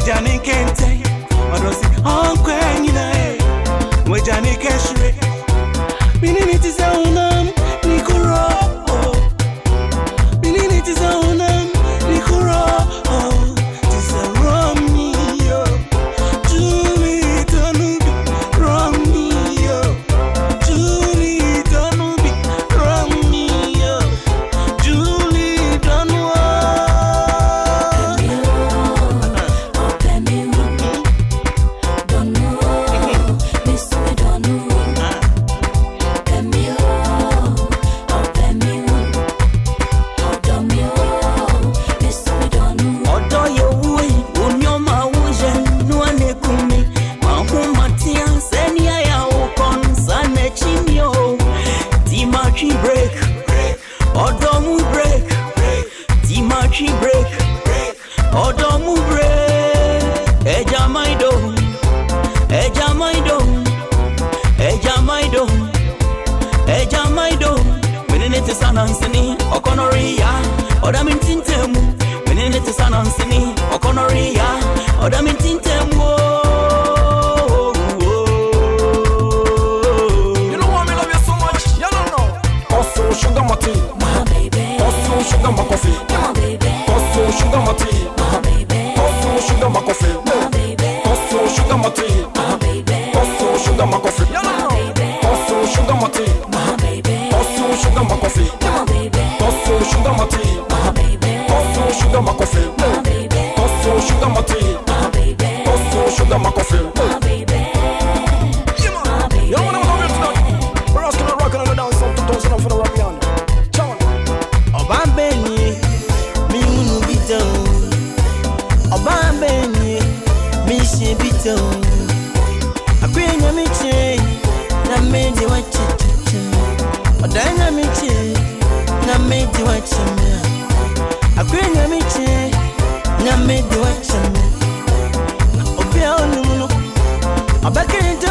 ojà ní kéńté ọ̀dọ̀ sí ọ̀npẹ́. kí break. Ọ̀dọ́ mú break. Ẹja maido ẹja maido ẹja maido ẹja sugar my tea. My baby. Cause you sugar my coffee. Baby sugar my tea. My baby, toss Coffee, sugar my coffee. My baby, toss Coffee, sugar my tea. My baby, toss Coffee, sugar my coffee. My baby, toss Coffee, sugar my tea. Coffee, sugar my coffee. Coffee, sugar my tea. Coffee, sugar my coffee. Coffee, sugar my tea. My baby, toss Coffee, sugar my coffee. me beat I queen yami che na made you watch it. Odan yami che na made you watch me. I queen yami che na made you watch me. Obia onumuno. Abake into